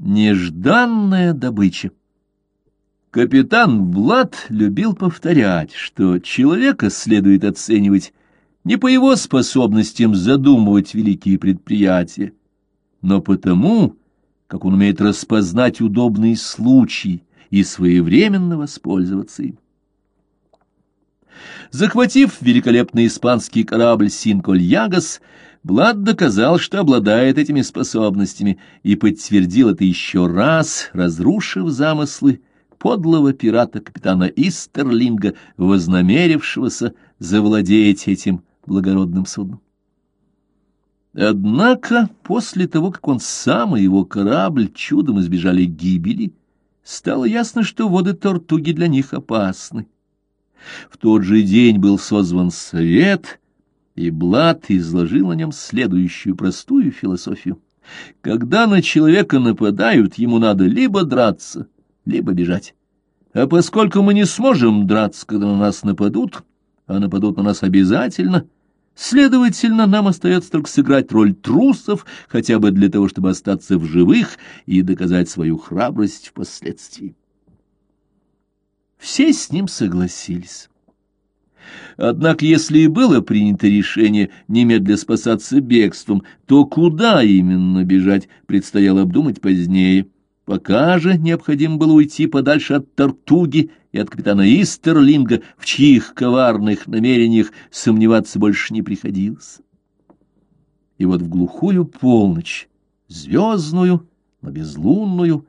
Нежданная добыча. Капитан Блад любил повторять, что человека следует оценивать не по его способностям задумывать великие предприятия, но потому, как он умеет распознать удобный случай и своевременно воспользоваться им. Захватив великолепный испанский корабль «Синколь-Ягас», Блад доказал, что обладает этими способностями, и подтвердил это еще раз, разрушив замыслы подлого пирата капитана Истерлинга, вознамерившегося завладеть этим благородным судном. Однако после того, как он сам и его корабль чудом избежали гибели, стало ясно, что воды Тортуги для них опасны. В тот же день был созван совет, и Блад изложил на нем следующую простую философию. Когда на человека нападают, ему надо либо драться, либо бежать. А поскольку мы не сможем драться, когда на нас нападут, а нападут на нас обязательно, следовательно, нам остается только сыграть роль трусов, хотя бы для того, чтобы остаться в живых и доказать свою храбрость впоследствии. Все с ним согласились. Однако, если и было принято решение немедля спасаться бегством, то куда именно бежать, предстояло обдумать позднее. Пока же необходимо было уйти подальше от Тартуги и от капитана Истерлинга, в чьих коварных намерениях сомневаться больше не приходилось. И вот в глухую полночь, звездную, но безлунную,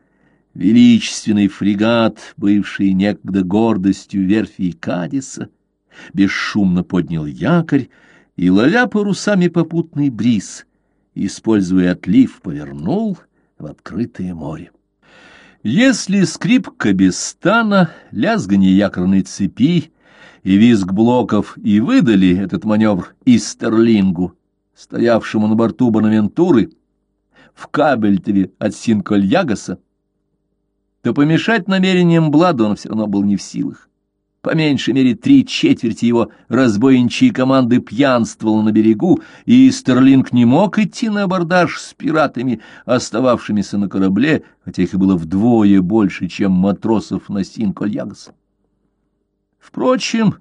величественный фрегат, бывший некогда гордостью верфи Кадиса, бесшумно поднял якорь и, ловя парусами попутный бриз, используя отлив, повернул в открытое море. Если скрип кабестана, лязганье якорной цепи и визг блоков и выдали этот маневр Истерлингу, стоявшему на борту Бонавентуры, в Кабельтове от Синкольягаса, то помешать намерениям Блада он все равно был не в силах. По меньшей мере три четверти его разбойничьей команды пьянствовало на берегу, и Стерлинг не мог идти на абордаж с пиратами, остававшимися на корабле, хотя их было вдвое больше, чем матросов на Синкольягас. Впрочем,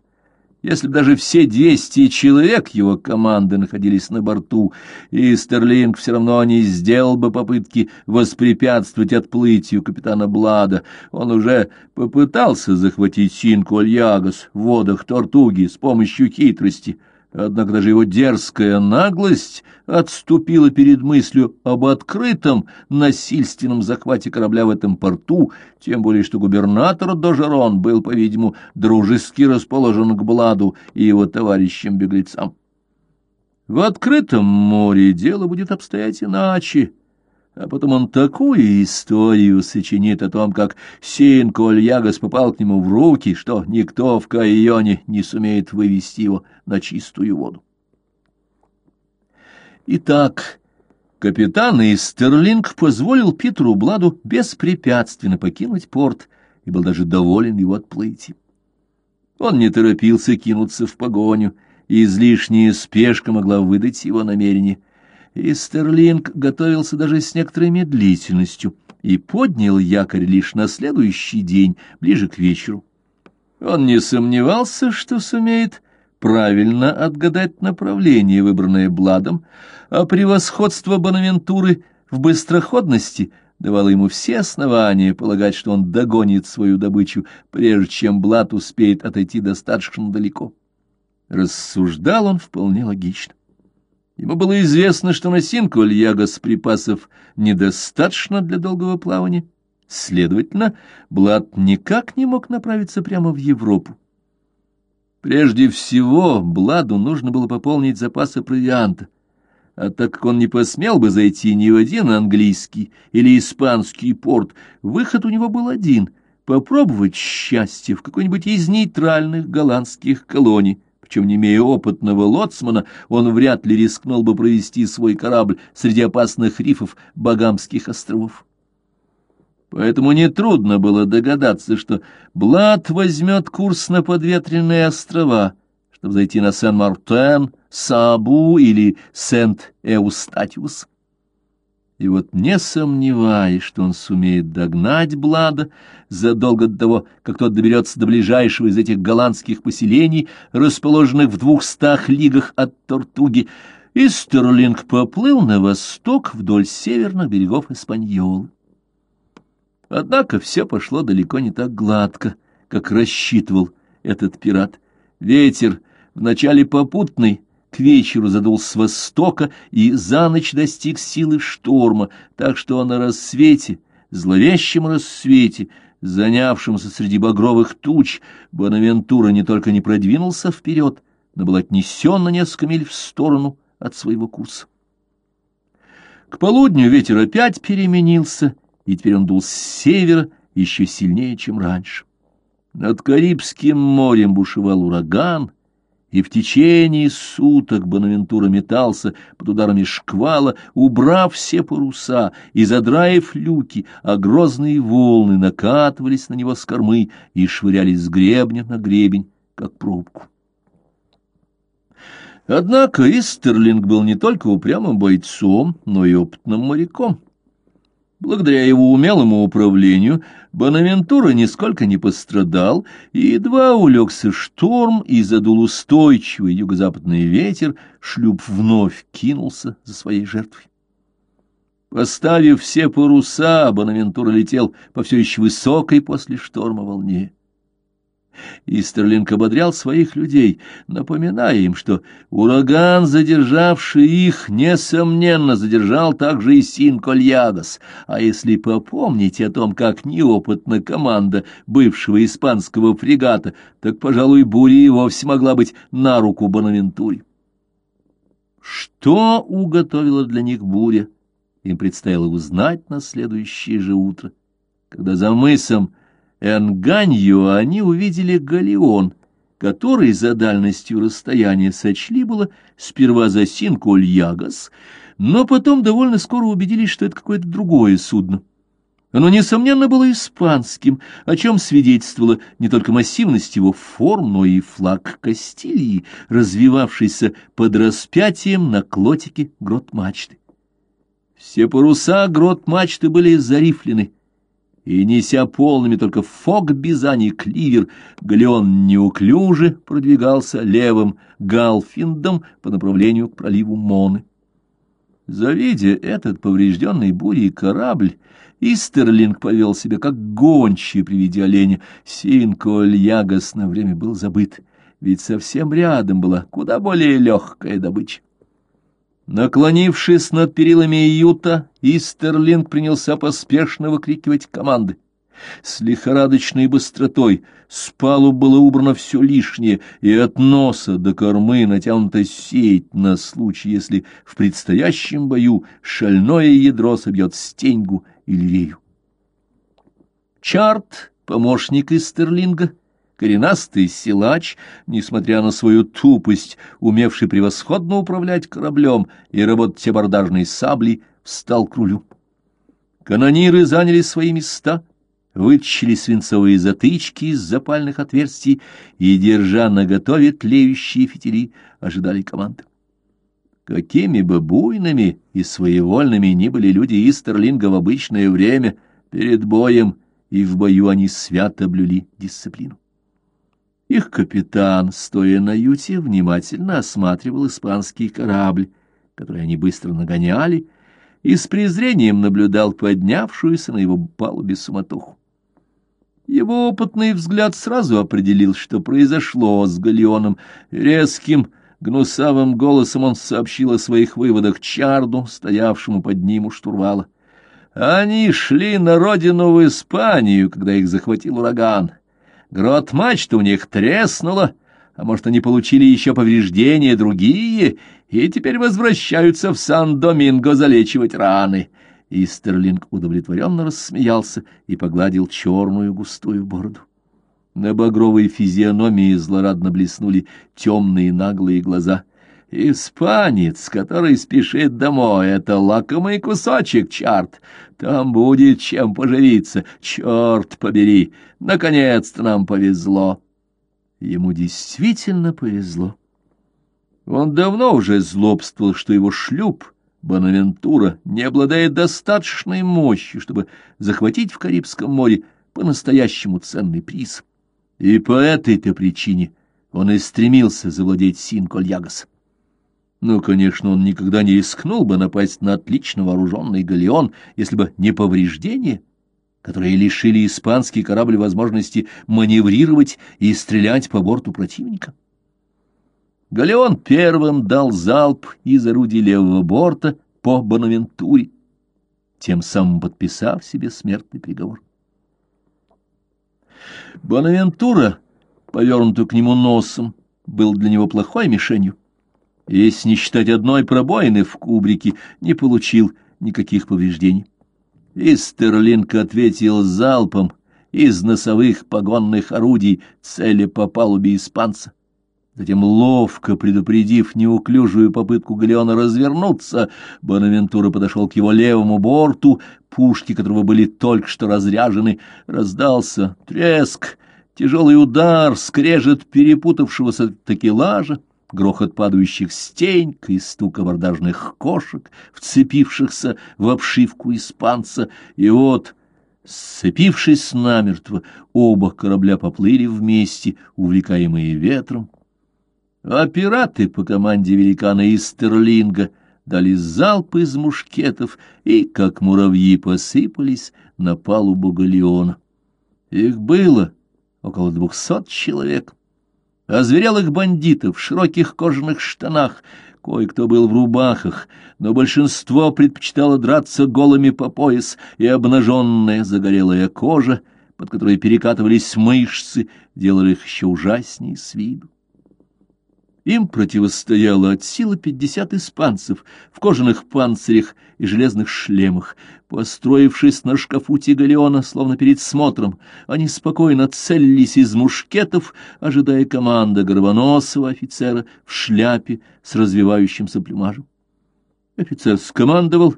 если бы даже все двести человек его команды находились на борту, и Стерлинг все равно не сделал бы попытки воспрепятствовать отплытию капитана Блада, он уже попытался захватить Синку Альягас в водах Тортуги с помощью хитрости — Однако даже его дерзкая наглость отступила перед мыслью об открытом насильственном захвате корабля в этом порту, тем более что губернатор Дожерон был, по-видимому, дружески расположен к Бладу и его товарищам-беглецам. В открытом море дело будет обстоять иначе. А потом он такую историю сочинит о том, как Син Кольягас попал к нему в руки, что никто в Кайоне не сумеет вывести его на чистую воду. Итак, капитан Истерлинг позволил Питеру Бладу беспрепятственно покинуть порт и был даже доволен его отплытием. Он не торопился кинуться в погоню, и излишняя спешка могла выдать его намерение — и Стерлинг готовился даже с некоторой медлительностью и поднял якорь лишь на следующий день, ближе к вечеру. Он не сомневался, что сумеет правильно отгадать направление, выбранное Бладом, а превосходство Бонавентуры в быстроходности давало ему все основания полагать, что он догонит свою добычу, прежде чем Блад успеет отойти достаточно далеко. Рассуждал он вполне логично. Ему было известно, что на Синку Альягас припасов недостаточно для долгого плавания. Следовательно, Блад никак не мог направиться прямо в Европу. Прежде всего, Бладу нужно было пополнить запасы провианта, а так как он не посмел бы зайти ни в один английский или испанский порт, выход у него был один — попробовать счастье в какой-нибудь из нейтральных голландских колоний — причем, не имея опытного лоцмана, он вряд ли рискнул бы провести свой корабль среди опасных рифов Багамских островов. Поэтому нетрудно было догадаться, что Блад возьмет курс на подветренные острова, чтобы зайти на Сен-Мартен, Сабу или Сент-Эустатиус. И вот, не сомневаясь, что он сумеет догнать Блада задолго до того, как тот доберется до ближайшего из этих голландских поселений, расположенных в двухстах лигах от Тортуги, Истерлинг поплыл на восток вдоль северных берегов Испаньолы. Однако все пошло далеко не так гладко, как рассчитывал этот пират. Ветер, вначале попутный, к вечеру задул с востока и за ночь достиг силы шторма, так что на рассвете, зловещем рассвете, занявшемся среди багровых туч, Бонавентура не только не продвинулся вперед, но был отнесен на несколько миль в сторону от своего курса. К полудню ветер опять переменился, и теперь он дул с севера еще сильнее, чем раньше. Над Карибским морем бушевал ураган, и в течение суток Бонавентура метался под ударами шквала, убрав все паруса и задраив люки, а грозные волны накатывались на него с кормы и швырялись с гребня на гребень, как пробку. Однако Истерлинг был не только упрямым бойцом, но и опытным моряком. Благодаря его умелому управлению Бонавентура нисколько не пострадал, и едва улегся шторм и задул устойчивый юго-западный ветер, шлюп вновь кинулся за своей жертвой. Поставив все паруса, Бонавентура летел по все еще высокой после шторма волне. Истерлинг ободрял своих людей, напоминая им, что ураган, задержавший их, несомненно, задержал также и Синкольягас. А если попомнить о том, как неопытна команда бывшего испанского фрегата, так, пожалуй, буря и вовсе могла быть на руку Бонавентуре. Что уготовила для них буря, им предстояло узнать на следующее же утро, когда за мысом Энганью они увидели галеон, который за дальностью расстояния сочли было сперва за Синколь-Ягас, но потом довольно скоро убедились, что это какое-то другое судно. Оно, несомненно, было испанским, о чем свидетельствовала не только массивность его форм, но и флаг Кастилии, развивавшийся под распятием на клотике грот-мачты. Все паруса грот-мачты были зарифлены, и, неся полными только фок бизани кливер, галеон неуклюже продвигался левым галфиндом по направлению к проливу Моны. Завидя этот поврежденный бурей корабль, Истерлинг повел себя как гончий при виде оленя. Синколь-Ягас на время был забыт, ведь совсем рядом была куда более легкая добыча. Наклонившись над перилами Юта, Истерлинг принялся поспешно выкрикивать команды. С лихорадочной быстротой с палуб было убрано все лишнее, и от носа до кормы натянута сеть на случай, если в предстоящем бою шальное ядро собьет стеньгу или рею. Чарт, помощник Истерлинга, коренастый силач, несмотря на свою тупость, умевший превосходно управлять кораблем и работать абордажной саблей, встал к рулю. Канониры заняли свои места, вытащили свинцовые затычки из запальных отверстий и, держа наготове тлеющие фитили, ожидали команды. Какими бы буйными и своевольными ни были люди Истерлинга в обычное время, перед боем и в бою они свято блюли дисциплину. Их капитан, стоя на юте, внимательно осматривал испанский корабль, который они быстро нагоняли, и с презрением наблюдал поднявшуюся на его палубе суматоху. Его опытный взгляд сразу определил, что произошло с галеоном. Резким, гнусавым голосом он сообщил о своих выводах Чарду, стоявшему под ним у штурвала. Они шли на родину в Испанию, когда их захватил ураган. Грот-мачта у них треснула, а может, они получили еще повреждения другие, и теперь возвращаются в Сан-Доминго залечивать раны. Истерлинг удовлетворенно рассмеялся и погладил черную густую бороду. На багровой физиономии злорадно блеснули темные наглые глаза. Испанец, который спешит домой, — это лакомый кусочек, чарт. Там будет чем поживиться, черт побери. Наконец-то нам повезло. Ему действительно повезло. Он давно уже злобствовал, что его шлюп Бонавентура не обладает достаточной мощью, чтобы захватить в Карибском море по-настоящему ценный приз. И по этой-то причине он и стремился завладеть Син-Кольягас. Ну, конечно, он никогда не рискнул бы напасть на отлично вооруженный галеон, если бы не повреждения, которые лишили испанский корабль возможности маневрировать и стрелять по борту противника. Галеон первым дал залп из орудий левого борта по Бонавентуре, тем самым подписав себе смертный приговор. Бонавентура, повернутый к нему носом, был для него плохой мишенью. Если не считать одной пробоины в кубрике, не получил никаких повреждений. И Стерлинг ответил залпом из носовых погонных орудий цели по палубе испанца. Затем, ловко предупредив неуклюжую попытку Галеона развернуться, Бонавентура подошел к его левому борту, пушки которого были только что разряжены, раздался треск, тяжелый удар, скрежет перепутавшегося такелажа, грохот падающих стеньк и стук абордажных кошек, вцепившихся в обшивку испанца, и вот... Сцепившись намертво, оба корабля поплыли вместе, увлекаемые ветром, а пираты по команде великана из Стерлинга дали залп из мушкетов и, как муравьи, посыпались на палубу галеона. Их было около двухсот человек. Озверелых бандитов в широких кожаных штанах, кое-кто был в рубахах, но большинство предпочитало драться голыми по пояс, и обнаженная загорелая кожа, под которой перекатывались мышцы, делала их еще ужаснее с виду. Им противостояло от силы пятьдесят испанцев в кожаных панцирях и железных шлемах. Построившись на шкафу Тигалеона, словно перед смотром, они спокойно целились из мушкетов, ожидая команды горбоносого офицера в шляпе с развивающимся плюмажем. Офицер скомандовал,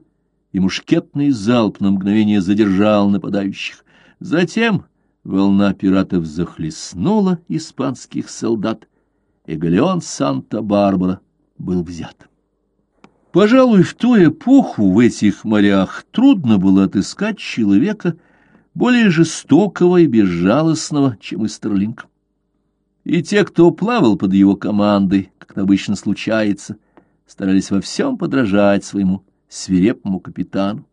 и мушкетный залп на мгновение задержал нападающих. Затем волна пиратов захлестнула испанских солдат, и галеон Санта-Барбара был взят. Пожалуй, в ту эпоху в этих морях трудно было отыскать человека более жестокого и безжалостного, чем Истерлинг. И те, кто плавал под его командой, как обычно случается, старались во всем подражать своему свирепому капитану.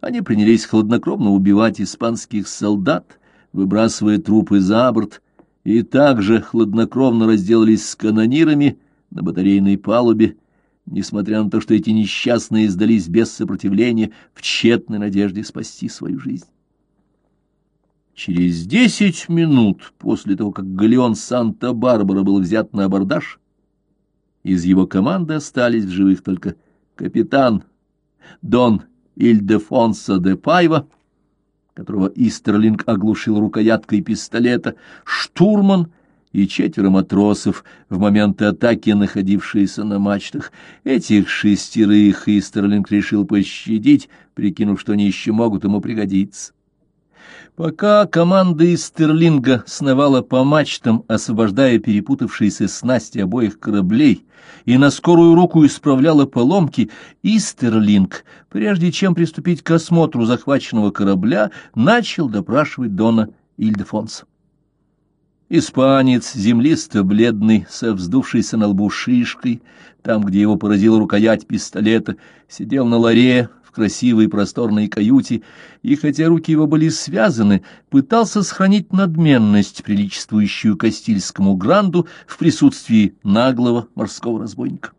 Они принялись хладнокровно убивать испанских солдат, выбрасывая трупы за борт, и также хладнокровно разделались с канонирами на батарейной палубе, несмотря на то, что эти несчастные сдались без сопротивления в тщетной надежде спасти свою жизнь. Через десять минут после того, как галеон Санта-Барбара был взят на абордаж, из его команды остались в живых только капитан Дон Ильдефонсо де Пайва, которого Истерлинг оглушил рукояткой пистолета, штурман и четверо матросов, в момент атаки находившиеся на мачтах. Этих шестерых Истерлинг решил пощадить, прикинув, что они еще могут ему пригодиться. Пока команда из Стерлинга сновала по мачтам, освобождая перепутавшиеся снасти обоих кораблей, и на скорую руку исправляла поломки, Истерлинг, прежде чем приступить к осмотру захваченного корабля, начал допрашивать Дона Ильдефонса. Испанец, землисто-бледный, со вздувшейся на лбу шишкой, там, где его поразила рукоять пистолета, сидел на ларе, в красивой просторной каюте, и хотя руки его были связаны, пытался сохранить надменность, приличествующую Кастильскому гранду в присутствии наглого морского разбойника.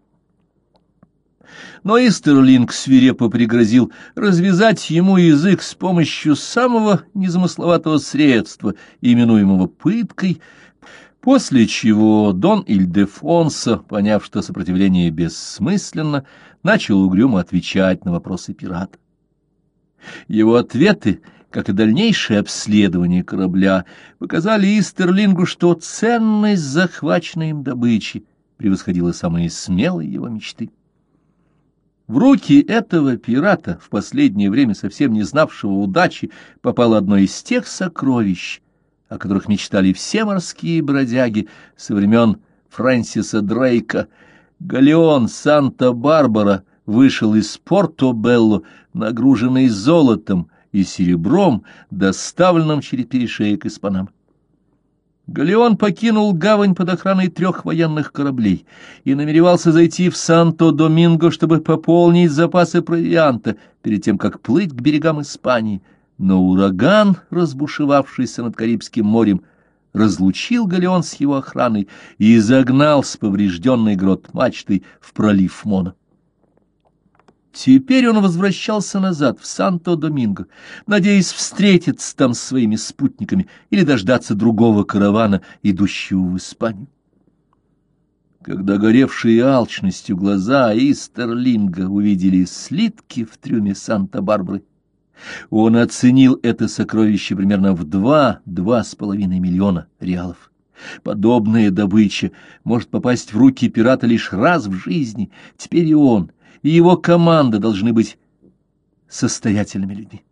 Но Истерлинг свирепо пригрозил развязать ему язык с помощью самого незамысловатого средства, именуемого пыткой, после чего Дон Ильдефонсо, поняв, что сопротивление бессмысленно, начал угрюмо отвечать на вопросы пирата. Его ответы, как и дальнейшее обследование корабля, показали Истерлингу, что ценность захваченной им добычи превосходила самые смелые его мечты. В руки этого пирата, в последнее время совсем не знавшего удачи, попало одно из тех сокровищ, о которых мечтали все морские бродяги со времен Фрэнсиса Дрейка — галеон Санта-Барбара вышел из Порто-Белло, нагруженный золотом и серебром, доставленным через перешеек из Панамы. Галеон покинул гавань под охраной трех военных кораблей и намеревался зайти в Санто-Доминго, чтобы пополнить запасы провианта перед тем, как плыть к берегам Испании. Но ураган, разбушевавшийся над Карибским морем, разлучил Галеон с его охраной и загнал с поврежденной грот мачтой в пролив Мона. Теперь он возвращался назад, в Санто-Доминго, надеясь встретиться там с своими спутниками или дождаться другого каравана, идущего в Испанию. Когда горевшие алчностью глаза Истерлинга увидели слитки в трюме Санта-Барбары, он оценил это сокровище примерно в два-два с половиной миллиона реалов. Подобная добыча может попасть в руки пирата лишь раз в жизни. Теперь и он — и его команда должны быть состоятельными людьми.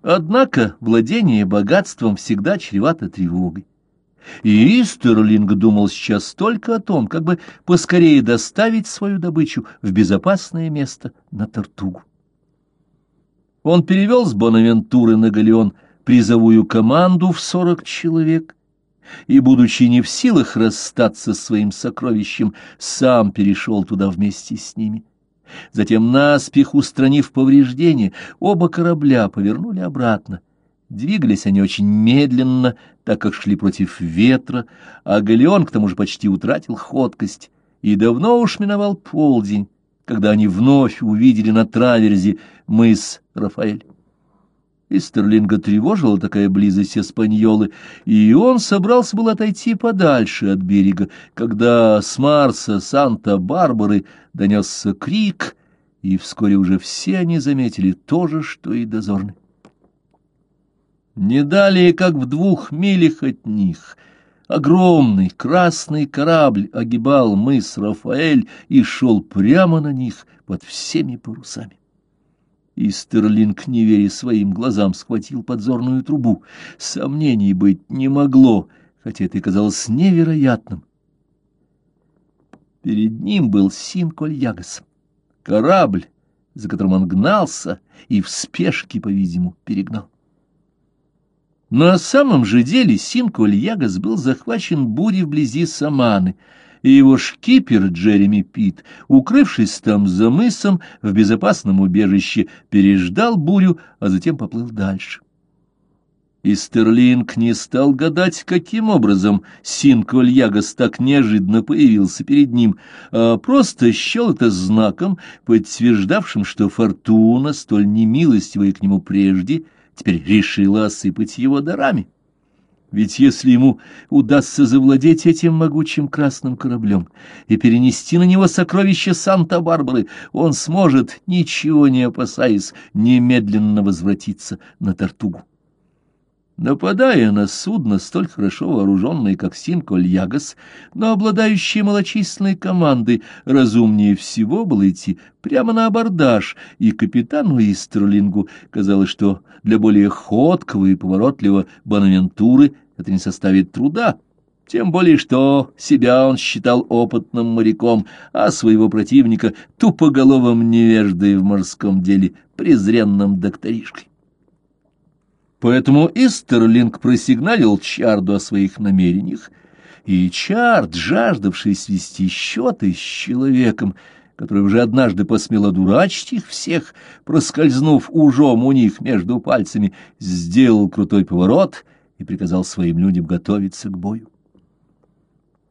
Однако владение богатством всегда чревато тревогой. И Истерлинг думал сейчас только о том, как бы поскорее доставить свою добычу в безопасное место на Тартугу. Он перевел с Бонавентуры на Галеон призовую команду в сорок человек и, будучи не в силах расстаться с своим сокровищем, сам перешел туда вместе с ними. Затем, наспех устранив повреждения, оба корабля повернули обратно. Двигались они очень медленно, так как шли против ветра, а галеон к тому же почти утратил ходкость, и давно уж миновал полдень, когда они вновь увидели на траверзе мыс Рафаэль. Истерлинга тревожила такая близость Эспаньолы, и он собрался был отойти подальше от берега, когда с Марса Санта-Барбары донесся крик, и вскоре уже все они заметили то же, что и дозорный. Не далее, как в двух милях от них, огромный красный корабль огибал мыс Рафаэль и шел прямо на них под всеми парусами. И Стерлинг, не веря своим глазам, схватил подзорную трубу. Сомнений быть не могло, хотя это и казалось невероятным. Перед ним был Синколь-Ягас, корабль, за которым он гнался и в спешке, по-видимому, перегнал. На самом же деле Синколь-Ягас был захвачен бурей вблизи Саманы — и его шкипер Джереми Пит, укрывшись там за мысом в безопасном убежище, переждал бурю, а затем поплыл дальше. И Стерлинг не стал гадать, каким образом Синколь-Ягас так неожиданно появился перед ним, а просто счел это знаком, подтверждавшим, что фортуна, столь немилостивая к нему прежде, теперь решила осыпать его дарами. Ведь если ему удастся завладеть этим могучим красным кораблем и перенести на него сокровища Санта-Барбары, он сможет, ничего не опасаясь, немедленно возвратиться на Тартугу. Нападая на судно, столь хорошо вооруженное, как Синколь-Ягас, но обладающее малочисленной командой, разумнее всего было идти прямо на абордаж, и капитану Истерлингу казалось, что для более ходкого и поворотливого Бонавентуры это не составит труда, тем более что себя он считал опытным моряком, а своего противника тупоголовым невеждой в морском деле, презренным докторишкой. Поэтому Истерлинг просигналил Чарду о своих намерениях, и Чард, жаждавший свести счеты с человеком, который уже однажды посмел одурачить их всех, проскользнув ужом у них между пальцами, сделал крутой поворот и приказал своим людям готовиться к бою.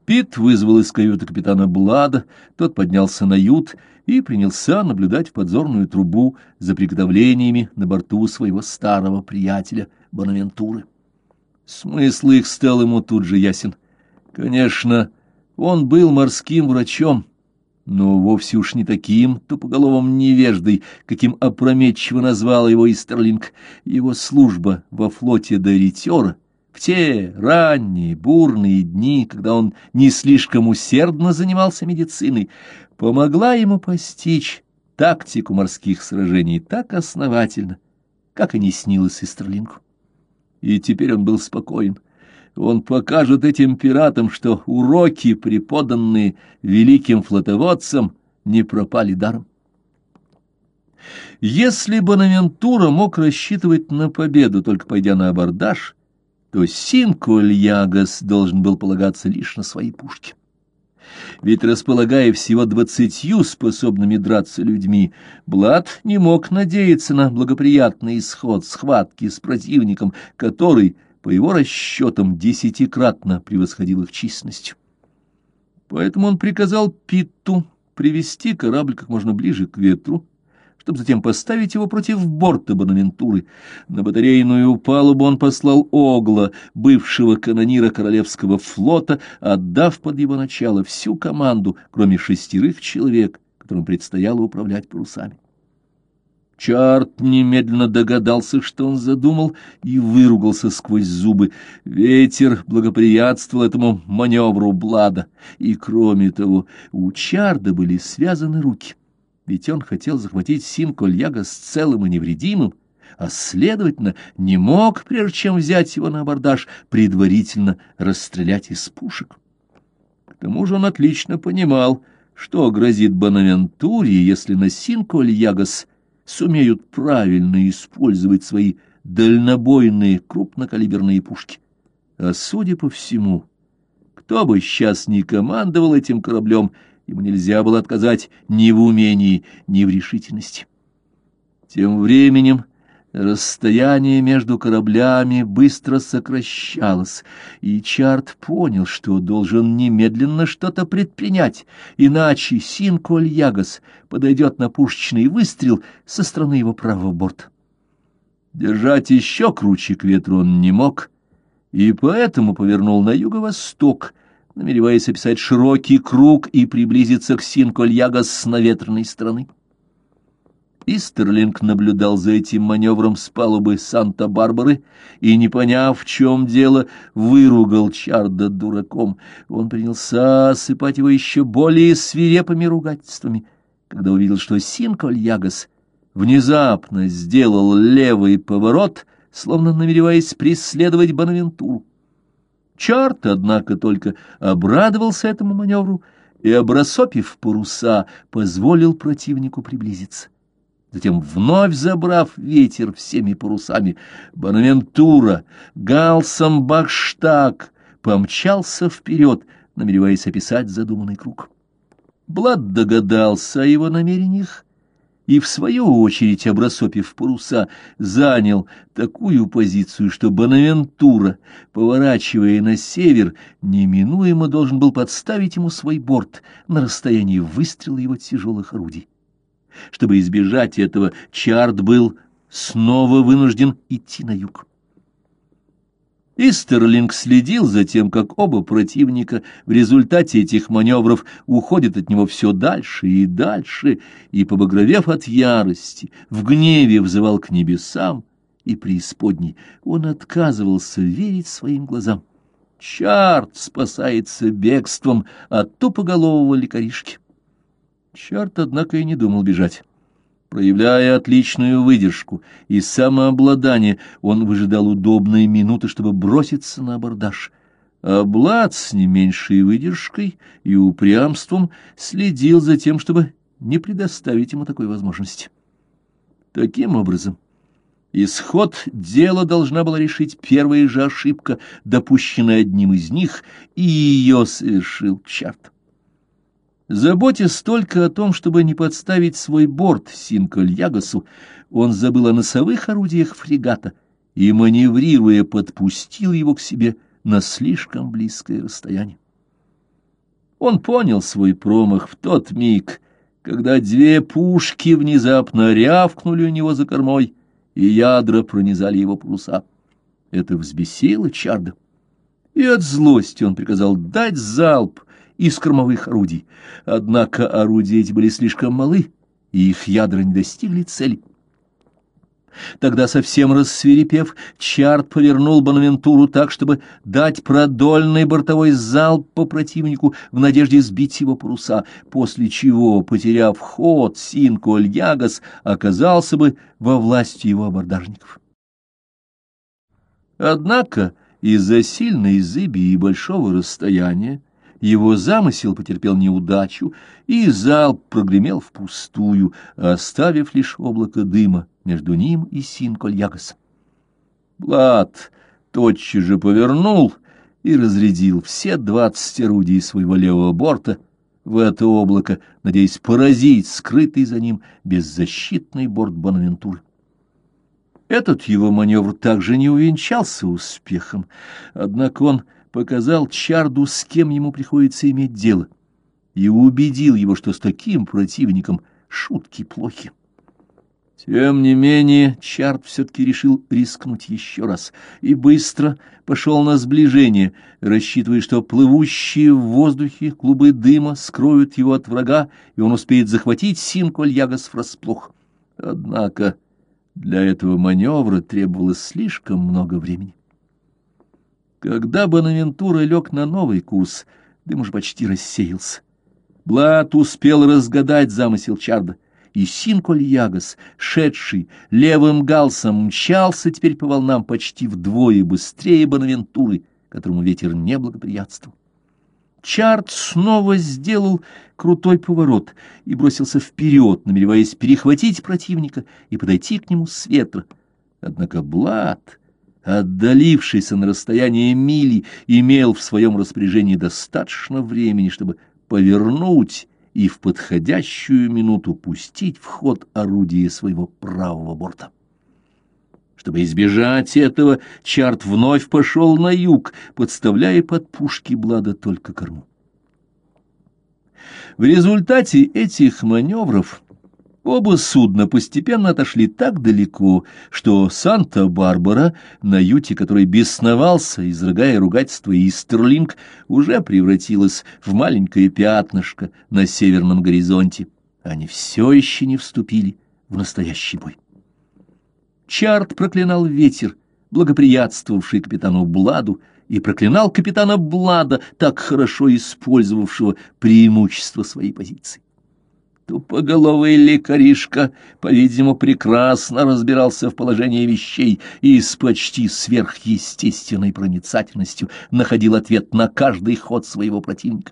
Пит вызвал из каюты капитана Блада, тот поднялся на ют и принялся наблюдать в подзорную трубу за приготовлениями на борту своего старого приятеля Бонавентуры. Смысл их стал ему тут же ясен. Конечно, он был морским врачом, но вовсе уж не таким тупоголовым невеждой, каким опрометчиво назвал его Истерлинг. Его служба во флоте до ритера в те ранние бурные дни, когда он не слишком усердно занимался медициной, помогла ему постичь тактику морских сражений так основательно, как и не снилось Истерлингу. И теперь он был спокоен. Он покажет этим пиратам, что уроки, преподанные великим флотоводцам, не пропали даром. Если Бонавентура мог рассчитывать на победу, только пойдя на абордаж, то Синколь-Ягас должен был полагаться лишь на свои пушки. Ведь, располагая всего двадцатью способными драться людьми, Блад не мог надеяться на благоприятный исход схватки с противником, который, по его расчетам, десятикратно превосходил их численностью. Поэтому он приказал Питту привести корабль как можно ближе к ветру, чтобы затем поставить его против борта Бонавентуры. На батарейную палубу он послал Огла, бывшего канонира Королевского флота, отдав под его начало всю команду, кроме шестерых человек, которым предстояло управлять парусами. Чарт немедленно догадался, что он задумал, и выругался сквозь зубы. Ветер благоприятствовал этому маневру Блада, и, кроме того, у Чарда были связаны руки ведь он хотел захватить Синкольяга с целым и невредимым, а, следовательно, не мог, прежде чем взять его на абордаж, предварительно расстрелять из пушек. К тому же он отлично понимал, что грозит Бонавентуре, если на Синкольягас сумеют правильно использовать свои дальнобойные крупнокалиберные пушки. А судя по всему, кто бы сейчас ни командовал этим кораблем, ему нельзя было отказать ни в умении, ни в решительности. Тем временем расстояние между кораблями быстро сокращалось, и Чарт понял, что должен немедленно что-то предпринять, иначе Синколь-Ягас подойдет на пушечный выстрел со стороны его правого борта. Держать еще круче к ветру он не мог, и поэтому повернул на юго-восток, намереваясь описать широкий круг и приблизиться к Синкольяго с наветренной стороны. Истерлинг наблюдал за этим маневром с палубы Санта-Барбары и, не поняв, в чем дело, выругал Чарда дураком. Он принялся осыпать его еще более свирепыми ругательствами, когда увидел, что Синкольягас внезапно сделал левый поворот, словно намереваясь преследовать Бонавентуру. Чарт, однако, только обрадовался этому маневру и, обрасопив паруса, позволил противнику приблизиться. Затем, вновь забрав ветер всеми парусами, Бонавентура, Галсом Бахштаг помчался вперед, намереваясь описать задуманный круг. Блад догадался о его намерениях и, в свою очередь, обрасопив паруса, занял такую позицию, что Бонавентура, поворачивая на север, неминуемо должен был подставить ему свой борт на расстоянии выстрела его тяжелых орудий. Чтобы избежать этого, Чарт был снова вынужден идти на юг. Истерлинг следил за тем, как оба противника в результате этих маневров уходят от него все дальше и дальше, и, побагровев от ярости, в гневе взывал к небесам и преисподней. Он отказывался верить своим глазам. Чарт спасается бегством от тупоголового лекаришки. Чарт, однако, и не думал бежать. Проявляя отличную выдержку и самообладание, он выжидал удобные минуты, чтобы броситься на абордаж. А Блад с не меньшей выдержкой и упрямством следил за тем, чтобы не предоставить ему такой возможности. Таким образом, исход дела должна была решить первая же ошибка, допущенная одним из них, и ее совершил Чарт. Заботясь только о том, чтобы не подставить свой борт Синколь-Ягасу, он забыл о носовых орудиях фрегата и, маневрируя, подпустил его к себе на слишком близкое расстояние. Он понял свой промах в тот миг, когда две пушки внезапно рявкнули у него за кормой, и ядра пронизали его паруса. Это взбесило Чарда. И от злости он приказал дать залп — из кормовых орудий. Однако орудия эти были слишком малы, и их ядра не достигли цели. Тогда, совсем рассверепев, Чарт повернул Бонавентуру так, чтобы дать продольный бортовой залп по противнику в надежде сбить его паруса, после чего, потеряв ход, Синко-Альягас оказался бы во власти его абордажников. Однако из-за сильной зыби и большого расстояния его замысел потерпел неудачу, и залп прогремел впустую, оставив лишь облако дыма между ним и Синкольягасом. Блад тотчас же повернул и разрядил все двадцать орудий своего левого борта в это облако, надеясь поразить скрытый за ним беззащитный борт Бонавентуры. Этот его маневр также не увенчался успехом, однако он показал Чарду, с кем ему приходится иметь дело, и убедил его, что с таким противником шутки плохи. Тем не менее, Чарт все-таки решил рискнуть еще раз и быстро пошел на сближение, рассчитывая, что плывущие в воздухе клубы дыма скроют его от врага, и он успеет захватить Синколь-Ягас врасплох. Однако для этого маневра требовалось слишком много времени. Когда Бонавентура лег на новый курс, дым уже почти рассеялся. Блад успел разгадать замысел Чарда и Синколь-Ягас, шедший левым галсом, мчался теперь по волнам почти вдвое быстрее Бонавентуры, которому ветер не благоприятствовал. Чарт снова сделал крутой поворот и бросился вперед, намереваясь перехватить противника и подойти к нему с ветра. Однако Блад, отдалившийся на расстояние мили, имел в своем распоряжении достаточно времени, чтобы повернуть и в подходящую минуту пустить в ход орудие своего правого борта. Чтобы избежать этого, Чарт вновь пошел на юг, подставляя под пушки Блада только корму. В результате этих маневров Оба судна постепенно отошли так далеко, что Санта-Барбара, на юте который бесновался, изрыгая ругательство Истерлинг, уже превратилась в маленькое пятнышко на северном горизонте. Они все еще не вступили в настоящий бой. Чарт проклинал ветер, благоприятствовавший капитану Бладу, и проклинал капитана Блада, так хорошо использовавшего преимущество своей позиции. Тупоголовый лекаришка, по-видимому, прекрасно разбирался в положении вещей и с почти сверхъестественной проницательностью находил ответ на каждый ход своего противника.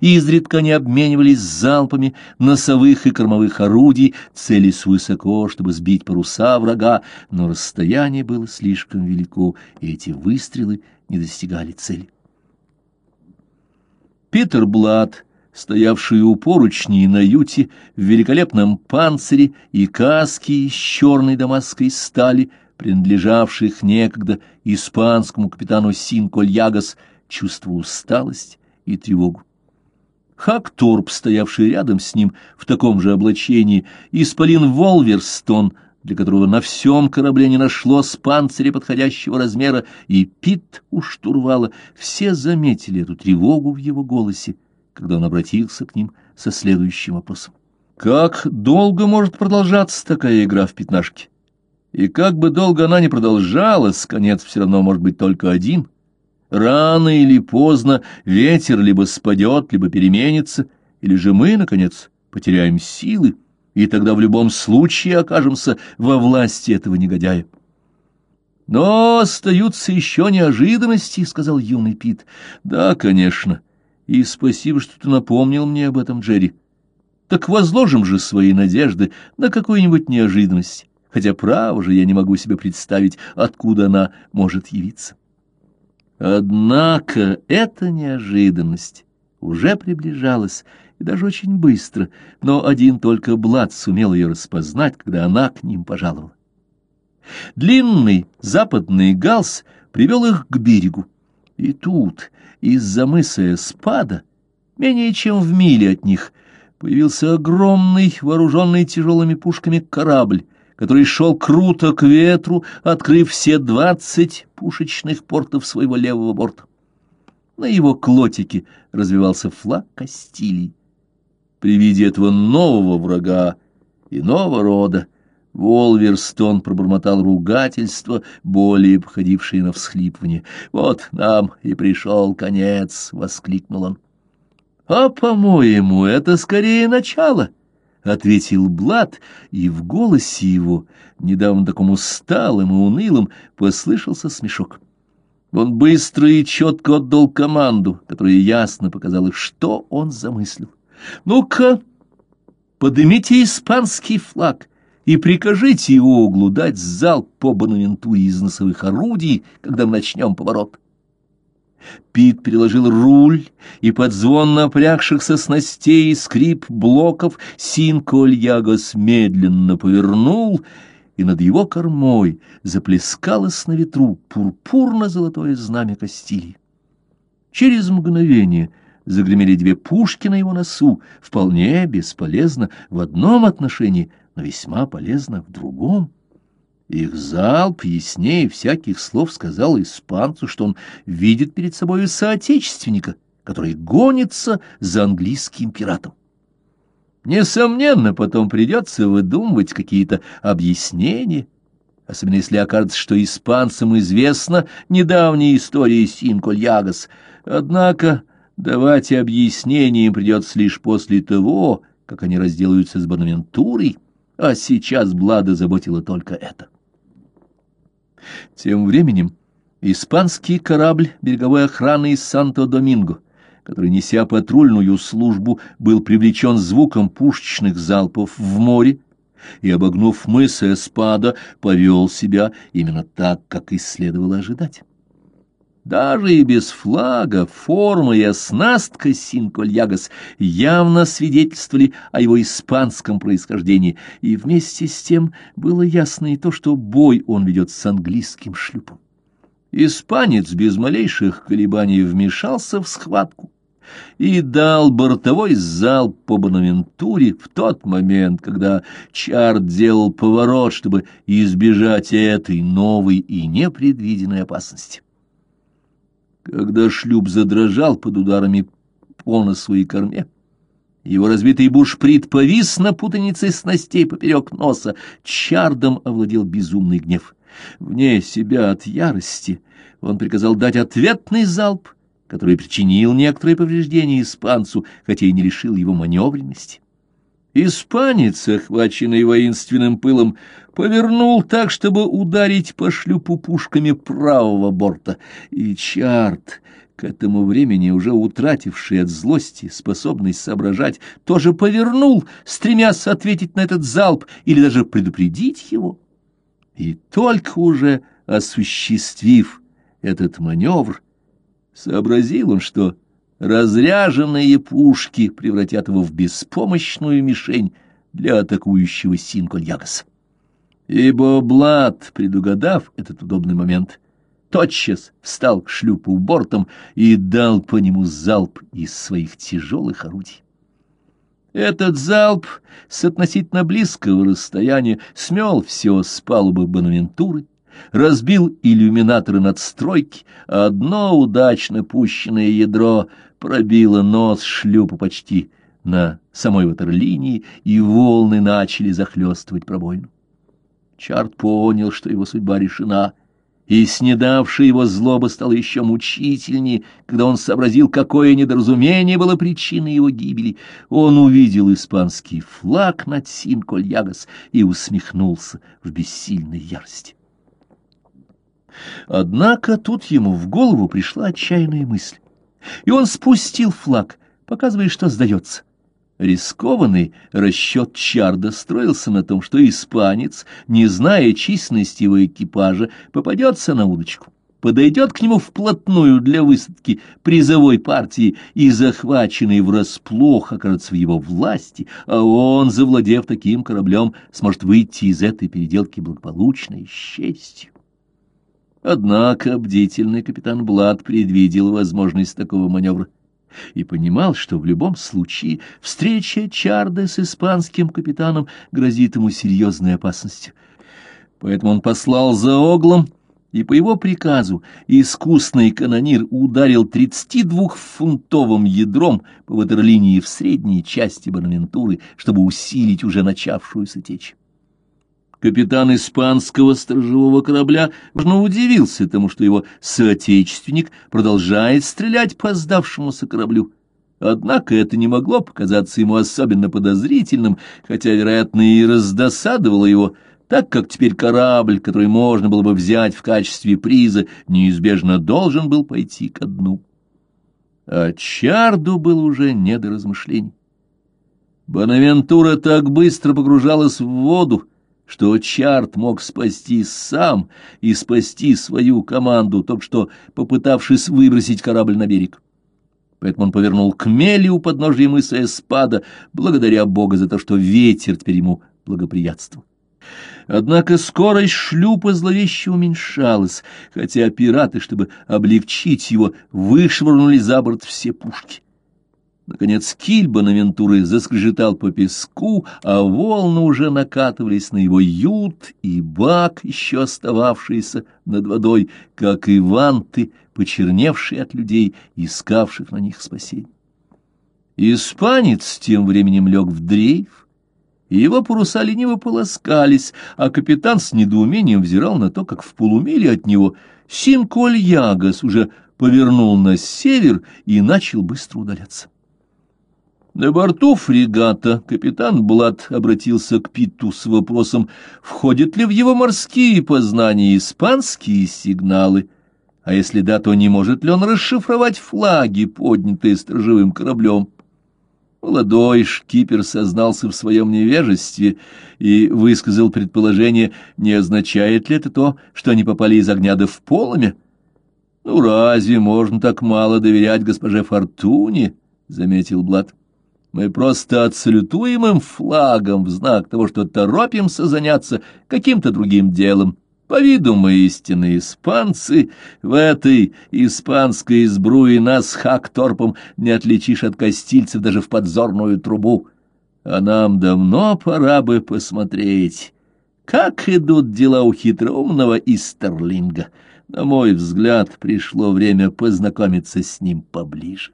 Изредка они обменивались залпами носовых и кормовых орудий, целясь высоко, чтобы сбить паруса врага, но расстояние было слишком велико, и эти выстрелы не достигали цели. Питер Блад стоявшие у поручней на юте в великолепном панцире и каске из черной дамасской стали, принадлежавших некогда испанскому капитану Синкольягас, чувствовал усталость и тревогу. Хакторп, стоявший рядом с ним в таком же облачении, исполин Волверстон, для которого на всем корабле не нашлось панциря подходящего размера, и Пит у штурвала, все заметили эту тревогу в его голосе когда он обратился к ним со следующим вопросом. «Как долго может продолжаться такая игра в пятнашки? И как бы долго она ни продолжалась, конец все равно может быть только один. Рано или поздно ветер либо спадет, либо переменится, или же мы, наконец, потеряем силы, и тогда в любом случае окажемся во власти этого негодяя». «Но остаются еще неожиданности», — сказал юный Пит. «Да, конечно». И спасибо, что ты напомнил мне об этом, Джерри. Так возложим же свои надежды на какую-нибудь неожиданность, хотя, право же, я не могу себе представить, откуда она может явиться. Однако эта неожиданность уже приближалась, и даже очень быстро, но один только Блад сумел ее распознать, когда она к ним пожаловала. Длинный западный галс привел их к берегу, и тут из-за мыса спада, менее чем в миле от них, появился огромный, вооруженный тяжелыми пушками корабль, который шел круто к ветру, открыв все двадцать пушечных портов своего левого борта. На его клотике развивался флаг Кастилии. При виде этого нового врага, иного рода, Волверстон пробормотал ругательство, более походившее на всхлипывание. «Вот нам и пришел конец!» — воскликнул он. «А, по-моему, это скорее начало!» — ответил Блад, и в голосе его, недавно такому усталым и унылым, послышался смешок. Он быстро и четко отдал команду, которая ясно показала, что он замыслил. «Ну-ка, поднимите испанский флаг и прикажите его углу дать залп по бонавентуре из носовых орудий, когда мы начнем поворот». Пит переложил руль, и под звон напрягшихся снастей и скрип блоков Синкольягос медленно повернул, и над его кормой заплескалось на ветру пурпурно-золотое знамя Кастилии. Через мгновение загремели две пушки на его носу, вполне бесполезно в одном отношении, но весьма полезно в другом. Их залп яснее всяких слов сказал испанцу, что он видит перед собой соотечественника, который гонится за английским пиратом. Несомненно, потом придется выдумывать какие-то объяснения, особенно если окажется, что испанцам известна недавняя история Синкольягас. Однако давать объяснения им придется лишь после того, как они разделаются с Бонавентурой, а сейчас Блада заботила только это. Тем временем испанский корабль береговой охраны из Санто-Доминго, который, неся патрульную службу, был привлечен звуком пушечных залпов в море, и, обогнув мыс Эспада, повел себя именно так, как и следовало ожидать. Даже и без флага форма и оснастка Синкольягас явно свидетельствовали о его испанском происхождении, и вместе с тем было ясно и то, что бой он ведет с английским шлюпом. Испанец без малейших колебаний вмешался в схватку и дал бортовой залп по Бонавентуре в тот момент, когда Чарт делал поворот, чтобы избежать этой новой и непредвиденной опасности. Когда шлюп задрожал под ударами по на своей корме, его разбитый бушприт повис на путанице снастей поперек носа, чардом овладел безумный гнев. Вне себя от ярости он приказал дать ответный залп, который причинил некоторые повреждения испанцу, хотя и не лишил его маневренности. Испанец, охваченный воинственным пылом, повернул так, чтобы ударить по шлюпу пушками правого борта, и Чарт, к этому времени уже утративший от злости способность соображать, тоже повернул, стремясь ответить на этот залп или даже предупредить его. И только уже осуществив этот маневр, сообразил он, что разряженные пушки превратят его в беспомощную мишень для атакующего Синкольягаса. Ибо Блад, предугадав этот удобный момент, тотчас встал к шлюпу бортом и дал по нему залп из своих тяжелых орудий. Этот залп с относительно близкого расстояния смел все с палубы Бонавентуры, разбил иллюминаторы надстройки, а одно удачно пущенное ядро пробило нос шлюпу почти на самой ватерлинии, и волны начали захлестывать пробоину. Чарт понял, что его судьба решена, и снедавшая его злоба стала еще мучительнее, когда он сообразил, какое недоразумение было причиной его гибели. Он увидел испанский флаг над Синкольягас и усмехнулся в бессильной ярости. Однако тут ему в голову пришла отчаянная мысль, и он спустил флаг, показывая, что сдается. Рискованный расчет Чарда строился на том, что испанец, не зная численности его экипажа, попадется на удочку, подойдет к нему вплотную для высадки призовой партии и, захваченный врасплох, окажется в его власти, а он, завладев таким кораблем, сможет выйти из этой переделки благополучно и с честью. Однако бдительный капитан Блад предвидел возможность такого маневра и понимал, что в любом случае встреча Чарда с испанским капитаном грозит ему серьезной опасностью. Поэтому он послал за оглом, и по его приказу искусный канонир ударил 32-фунтовым ядром по ватерлинии в средней части Бонавентуры, чтобы усилить уже начавшуюся течь. Капитан испанского сторожевого корабля важно удивился тому, что его соотечественник продолжает стрелять по сдавшемуся кораблю. Однако это не могло показаться ему особенно подозрительным, хотя, вероятно, и раздосадовало его, так как теперь корабль, который можно было бы взять в качестве приза, неизбежно должен был пойти ко дну. А Чарду был уже не до размышлений. Бонавентура так быстро погружалась в воду, что Чарт мог спасти сам и спасти свою команду, только что попытавшись выбросить корабль на берег. Поэтому он повернул к мели у подножия мыса Эспада, благодаря Бога за то, что ветер теперь ему благоприятствовал. Однако скорость шлюпа зловеще уменьшалась, хотя пираты, чтобы облегчить его, вышвырнули за борт все пушки. Наконец киль Бонавентуры заскрежетал по песку, а волны уже накатывались на его ют и бак, еще остававшиеся над водой, как и ванты, почерневшие от людей, искавших на них спасение. Испанец тем временем лег в дрейф, его паруса лениво полоскались, а капитан с недоумением взирал на то, как в полумиле от него Синколь-Ягас уже повернул на север и начал быстро удаляться. На борту фрегата капитан Блад обратился к Питу с вопросом, входят ли в его морские познания испанские сигналы, а если да, то не может ли он расшифровать флаги, поднятые сторожевым кораблем. Молодой шкипер сознался в своем невежестве и высказал предположение, не означает ли это то, что они попали из огня да в поломе. «Ну разве можно так мало доверять госпоже Фортуне?» — заметил Блад. Мы просто отсалютуем им флагом в знак того, что торопимся заняться каким-то другим делом. По виду мы истинные испанцы, в этой испанской сбруе нас хакторпом не отличишь от костильцев даже в подзорную трубу. А нам давно пора бы посмотреть, как идут дела у хитроумного Истерлинга. На мой взгляд, пришло время познакомиться с ним поближе.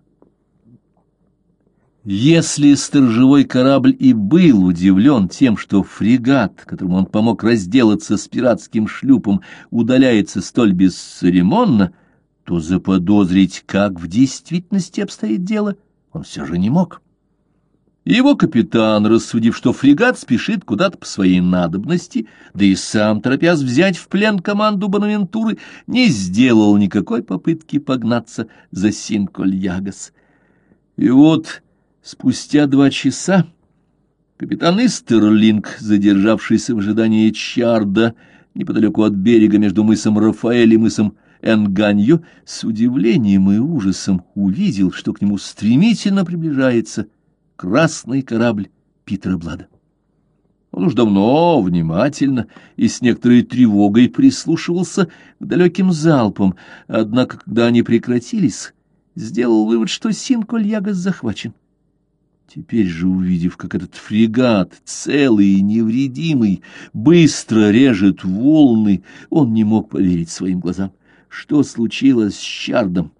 Если сторожевой корабль и был удивлен тем, что фрегат, которому он помог разделаться с пиратским шлюпом, удаляется столь бесцеремонно, то заподозрить, как в действительности обстоит дело, он все же не мог. Его капитан, рассудив, что фрегат спешит куда-то по своей надобности, да и сам, торопясь взять в плен команду Бонавентуры, не сделал никакой попытки погнаться за Синколь-Ягас. И вот Спустя два часа капитан Истерлинг, задержавшийся в ожидании Чарда неподалеку от берега между мысом Рафаэль и мысом Энганью, с удивлением и ужасом увидел, что к нему стремительно приближается красный корабль Питера Блада. Он уж давно, внимательно и с некоторой тревогой прислушивался к далеким залпам, однако, когда они прекратились, сделал вывод, что Синколь-Ягас захвачен. Теперь же, увидев, как этот фрегат, целый и невредимый, быстро режет волны, он не мог поверить своим глазам. Что случилось с Чардом?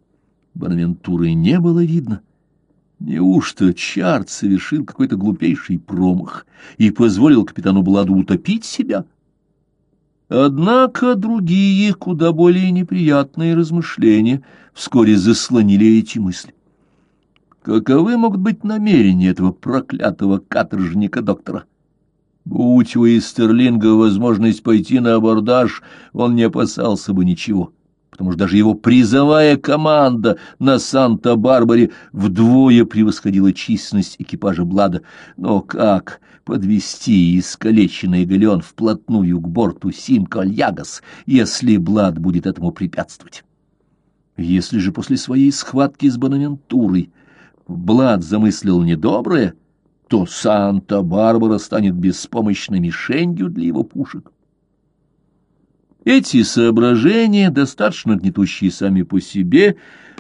Бонавентуры не было видно. Неужто Чард совершил какой-то глупейший промах и позволил капитану Бладу утопить себя? Однако другие, куда более неприятные размышления вскоре заслонили эти мысли. Каковы могут быть намерения этого проклятого каторжника-доктора? Будь у Истерлинга возможность пойти на абордаж, он не опасался бы ничего, потому что даже его призовая команда на Санта-Барбаре вдвое превосходила численность экипажа Блада. Но как подвести искалеченный галеон вплотную к борту Синкольягас, если Блад будет этому препятствовать? Если же после своей схватки с Бонавентурой Блад замыслил недоброе, то Санта-Барбара станет беспомощной мишенью для его пушек. Эти соображения, достаточно гнетущие сами по себе,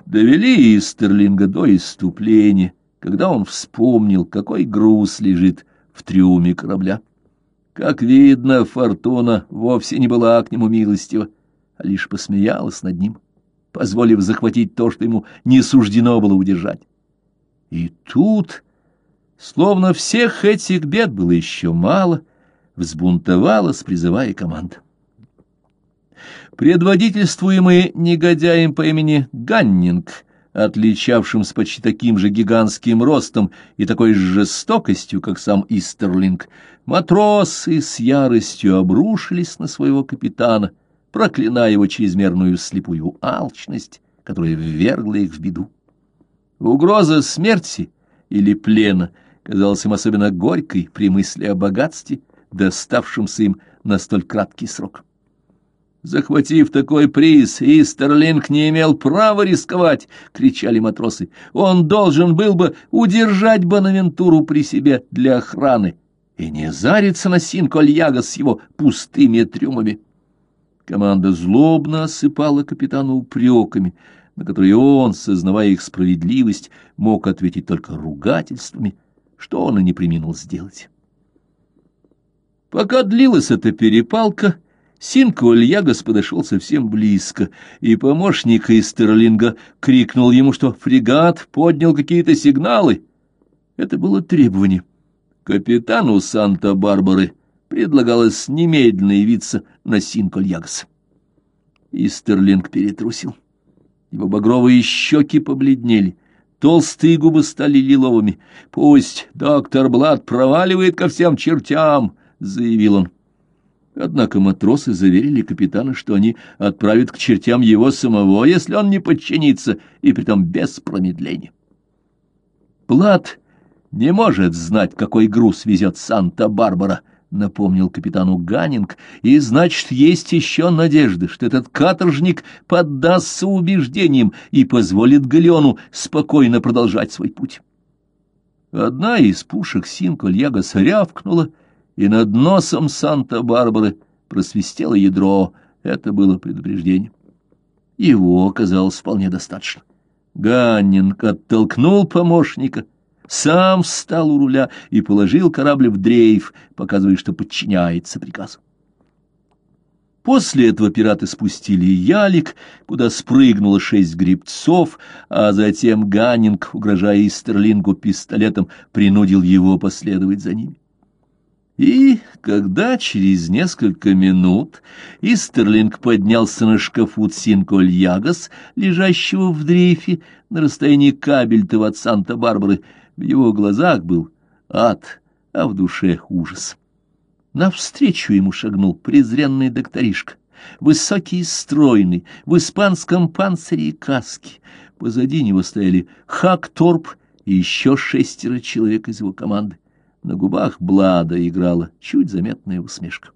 довели Истерлинга до иступления, когда он вспомнил, какой груз лежит в трюме корабля. Как видно, Фортуна вовсе не была к нему милостива, а лишь посмеялась над ним, позволив захватить то, что ему не суждено было удержать. И тут, словно всех этих бед было еще мало, взбунтовалась призывая команда. Предводительствуемый негодяем по имени Ганнинг отличавшимся почти таким же гигантским ростом и такой же жестокостью, как сам Истерлинг, матросы с яростью обрушились на своего капитана, проклиная его чрезмерную слепую алчность, которая ввергла их в беду. Угроза смерти или плена казалась им особенно горькой при мысли о богатстве, доставшемся им на столь краткий срок. Захватив такой приз, Истерлинг не имел права рисковать, — кричали матросы. Он должен был бы удержать Бонавентуру при себе для охраны и не зариться на Синкольяга с его пустыми трюмами. Команда злобно осыпала капитана упреками, на которые он, сознавая их справедливость, мог ответить только ругательствами, что он и не приминул сделать. Пока длилась эта перепалка, Синко Ульягас подошел совсем близко, и помощник из Стерлинга крикнул ему, что фрегат поднял какие-то сигналы. Это было требование. Капитану Санта-Барбары предлагалось немедленно явиться на Синко Ульягас. Истерлинг перетрусил. Его багровые щеки побледнели, толстые губы стали лиловыми. «Пусть доктор Блад проваливает ко всем чертям!» — заявил он. Однако матросы заверили капитана, что они отправят к чертям его самого, если он не подчинится, и притом без промедления. Плат не может знать, какой груз везет Санта-Барбара, — напомнил капитану Ганнинг, — и, значит, есть еще надежда, что этот каторжник поддастся убеждениям и позволит Галеону спокойно продолжать свой путь. Одна из пушек Синкольяга рявкнула — и над носом Санта-Барбары просвистело ядро. Это было предупреждение. Его оказалось вполне достаточно. Ганнинг оттолкнул помощника, сам встал у руля и положил корабль в дрейф, показывая, что подчиняется приказу. После этого пираты спустили ялик, куда спрыгнуло шесть грибцов, а затем Ганнинг, угрожая Истерлингу пистолетом, принудил его последовать за ними. И когда через несколько минут Истерлинг поднялся на шкафу Цинколь-Ягас, лежащего в дрейфе на расстоянии кабельтова от Санта-Барбары, в его глазах был ад, а в душе ужас. Навстречу ему шагнул презренный докторишка, высокий и стройный, в испанском панцире и каске. Позади него стояли Хак Торп и еще шестеро человек из его команды. На губах Блада играла чуть заметная усмешка.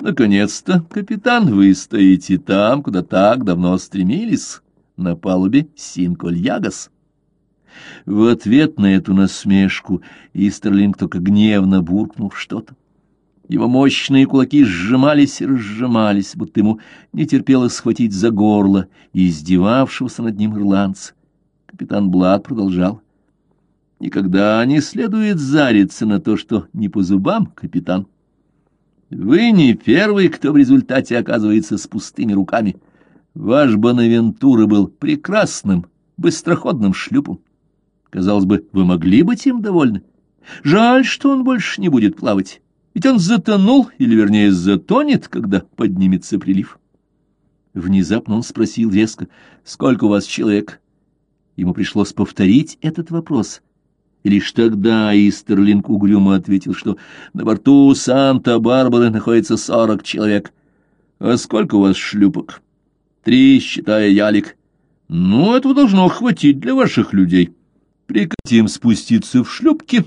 «Наконец-то, капитан, вы стоите там, куда так давно стремились, на палубе Синколь-Ягас». В ответ на эту насмешку Истерлинг только гневно буркнул что-то. Его мощные кулаки сжимались и разжимались, будто ему не терпелось схватить за горло издевавшегося над ним ирландца. Капитан Блад продолжал. Никогда не следует зариться на то, что не по зубам, капитан. Вы не первый, кто в результате оказывается с пустыми руками. Ваш Бонавентура был прекрасным, быстроходным шлюпом. Казалось бы, вы могли быть им довольны. Жаль, что он больше не будет плавать. Ведь он затонул, или, вернее, затонет, когда поднимется прилив. Внезапно он спросил резко, сколько у вас человек? Ему пришлось повторить этот вопрос — и лишь тогда Истерлинг угрюмо ответил, что на борту Санта-Барбары находится сорок человек. «А сколько у вас шлюпок?» «Три, считая ялик». «Ну, этого должно хватить для ваших людей. Прекратим спуститься в шлюпки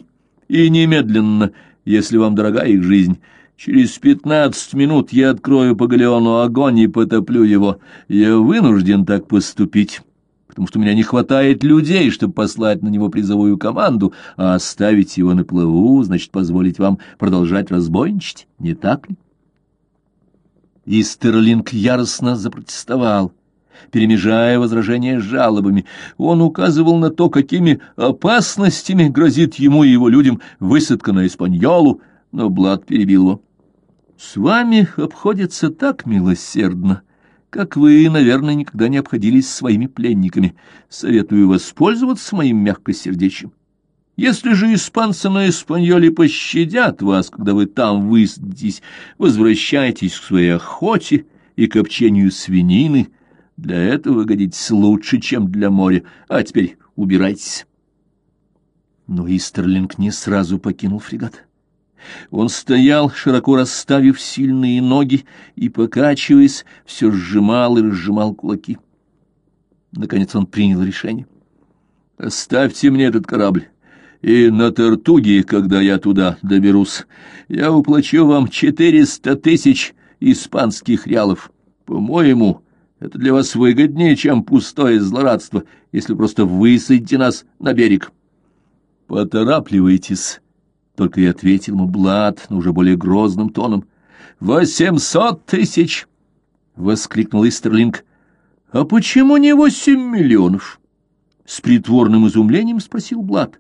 и немедленно, если вам дорога их жизнь». Через пятнадцать минут я открою по галеону огонь и потоплю его. Я вынужден так поступить, потому что у меня не хватает людей, чтобы послать на него призовую команду, а оставить его на плаву, значит, позволить вам продолжать разбойничать, не так ли? Истерлинг яростно запротестовал, перемежая возражения с жалобами. Он указывал на то, какими опасностями грозит ему и его людям высадка на Испаньолу, но Блад перебил его. — С вами обходится так милосердно, — как вы, наверное, никогда не обходились своими пленниками. Советую воспользоваться моим мягкосердечием. Если же испанцы на Испаньоле пощадят вас, когда вы там высадитесь, возвращайтесь к своей охоте и копчению свинины, Для этого годитесь лучше, чем для моря. А теперь убирайтесь. Но Истерлинг не сразу покинул фрегат. Он стоял, широко расставив сильные ноги, и, покачиваясь, все сжимал и разжимал кулаки. Наконец он принял решение. «Оставьте мне этот корабль, и на Тартуге, когда я туда доберусь, я уплачу вам четыреста тысяч испанских реалов. По-моему, это для вас выгоднее, чем пустое злорадство, если просто высадите нас на берег». «Поторапливайтесь», — только и ответил ему Блад, но уже более грозным тоном. «Восемьсот тысяч!» — воскликнул Истерлинг. «А почему не восемь миллионов?» С притворным изумлением спросил Блад.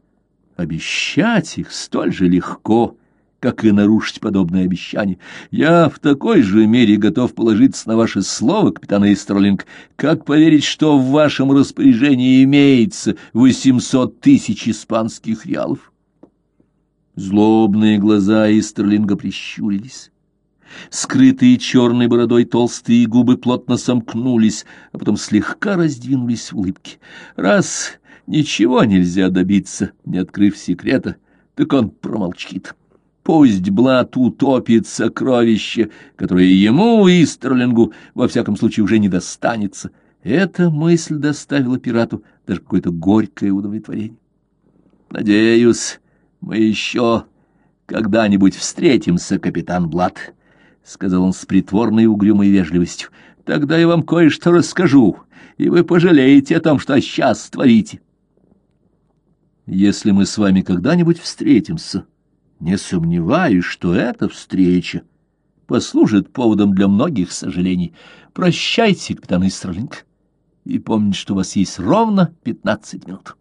«Обещать их столь же легко, как и нарушить подобное обещание. Я в такой же мере готов положиться на ваше слово, капитан Истерлинг, как поверить, что в вашем распоряжении имеется восемьсот тысяч испанских реалов». Злобные глаза Истерлинга прищурились. Скрытые черной бородой толстые губы плотно сомкнулись, а потом слегка раздвинулись в улыбке. Раз ничего нельзя добиться, не открыв секрета, так он промолчит. Пусть Блат утопит сокровище, которое ему, Истерлингу, во всяком случае уже не достанется. Эта мысль доставила пирату даже какое-то горькое удовлетворение. Надеюсь, мы еще когда-нибудь встретимся, капитан Блад, — сказал он с притворной угрюмой вежливостью. — Тогда я вам кое-что расскажу, и вы пожалеете о том, что сейчас творите. Если мы с вами когда-нибудь встретимся, не сомневаюсь, что эта встреча послужит поводом для многих сожалений. Прощайте, капитан Истерлинг, и помните, что у вас есть ровно пятнадцать минут.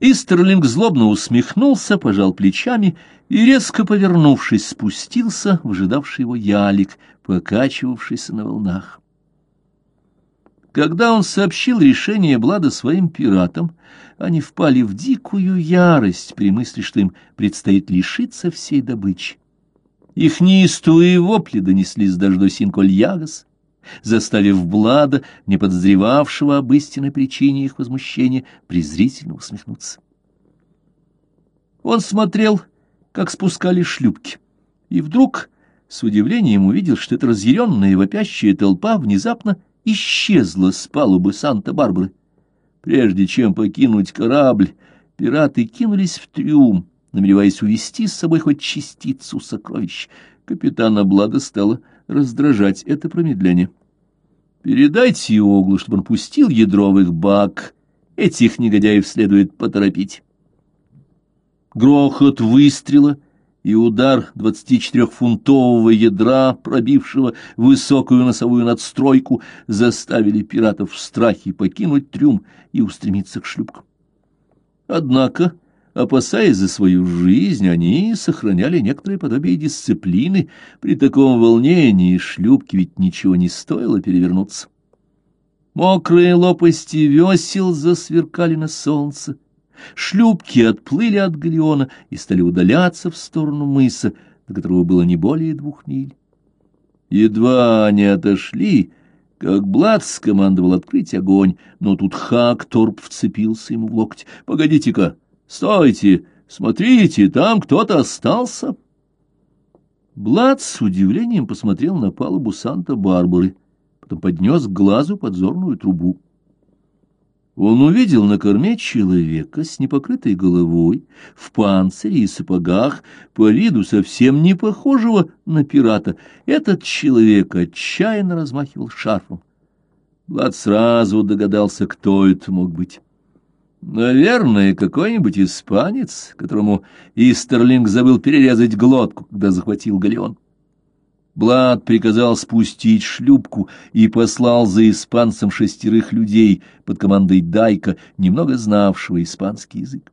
Истерлинг злобно усмехнулся, пожал плечами и, резко повернувшись, спустился ожидавший его ялик, покачивавшийся на волнах. Когда он сообщил решение Блада своим пиратам, они впали в дикую ярость при мысли, что им предстоит лишиться всей добычи. Их неистовые вопли донеслись даже до Синколь-Ягас, заставив Блада, не подозревавшего об истинной причине их возмущения, презрительно усмехнуться. Он смотрел, как спускали шлюпки, и вдруг с удивлением увидел, что эта разъяренная вопящая толпа внезапно исчезла с палубы Санта-Барбары. Прежде чем покинуть корабль, пираты кинулись в трюм, намереваясь увести с собой хоть частицу сокровищ. Капитана Блада стало раздражать это промедление. Передайте Иоглу, чтобы он пустил ядровых бак. Этих негодяев следует поторопить. Грохот выстрела и удар 24-фунтового ядра, пробившего высокую носовую надстройку, заставили пиратов в страхе покинуть трюм и устремиться к шлюпкам. Однако Опасаясь за свою жизнь, они сохраняли некоторое подобие дисциплины. При таком волнении шлюпки ведь ничего не стоило перевернуться. Мокрые лопасти весел засверкали на солнце. Шлюпки отплыли от галеона и стали удаляться в сторону мыса, до которого было не более двух миль. Едва они отошли, как Блад скомандовал открыть огонь, но тут Хакторп вцепился ему в локоть. «Погодите-ка!» Стойте, смотрите, там кто-то остался. Блад с удивлением посмотрел на палубу Санта-Барбары, потом поднес к глазу подзорную трубу. Он увидел на корме человека с непокрытой головой, в панцире и сапогах, по виду совсем не похожего на пирата. Этот человек отчаянно размахивал шарфом. Влад сразу догадался, кто это мог быть. Наверное, какой-нибудь испанец, которому Истерлинг забыл перерезать глотку, когда захватил галеон. Блад приказал спустить шлюпку и послал за испанцем шестерых людей под командой Дайка, немного знавшего испанский язык.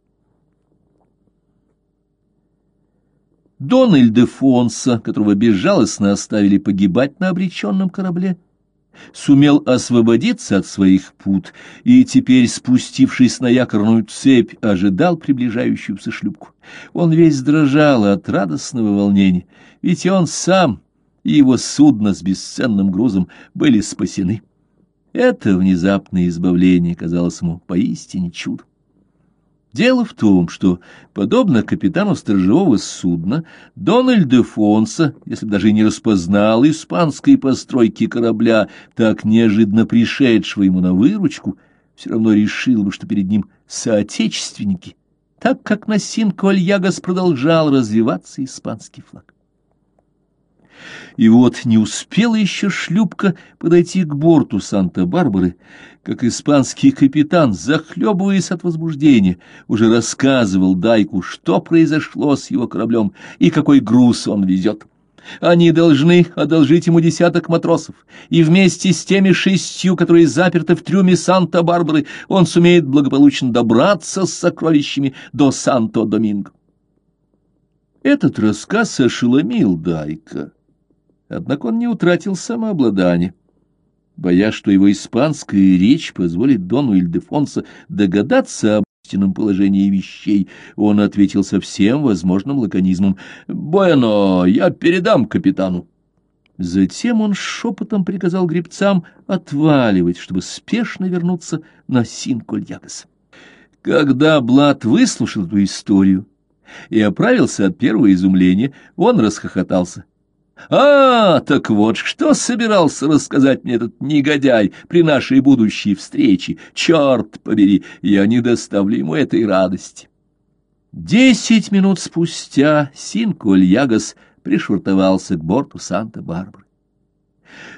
Дон Ильдефонса, которого безжалостно оставили погибать на обреченном корабле, — сумел освободиться от своих пут и теперь, спустившись на якорную цепь, ожидал приближающуюся шлюпку. Он весь дрожал от радостного волнения, ведь он сам и его судно с бесценным грузом были спасены. Это внезапное избавление казалось ему поистине чудом. Дело в том, что, подобно капитану сторожевого судна, Дон Ильдефонсо, если бы даже и не распознал испанской постройки корабля, так неожиданно пришедшего ему на выручку, все равно решил бы, что перед ним соотечественники, так как на Синко-Альягас продолжал развиваться испанский флаг. И вот не успела еще шлюпка подойти к борту Санта-Барбары, как испанский капитан, захлебываясь от возбуждения, уже рассказывал Дайку, что произошло с его кораблем и какой груз он везет. Они должны одолжить ему десяток матросов, и вместе с теми шестью, которые заперты в трюме Санта-Барбары, он сумеет благополучно добраться с сокровищами до Санто-Доминго. Этот рассказ ошеломил Дайка. Однако он не утратил самообладание. Боясь, что его испанская речь позволит Дону Ильдефонсо догадаться об истинном положении вещей, он ответил со всем возможным лаконизмом. «Bueno, я передам капитану». Затем он шепотом приказал гребцам отваливать, чтобы спешно вернуться на Синкольягас. Когда Блад выслушал эту историю и оправился от первого изумления, он расхохотался. А, так вот, что собирался рассказать мне этот негодяй при нашей будущей встрече? Черт побери, я не доставлю ему этой радости. Десять минут спустя Синко Ягас пришвартовался к борту Санта-Барбары.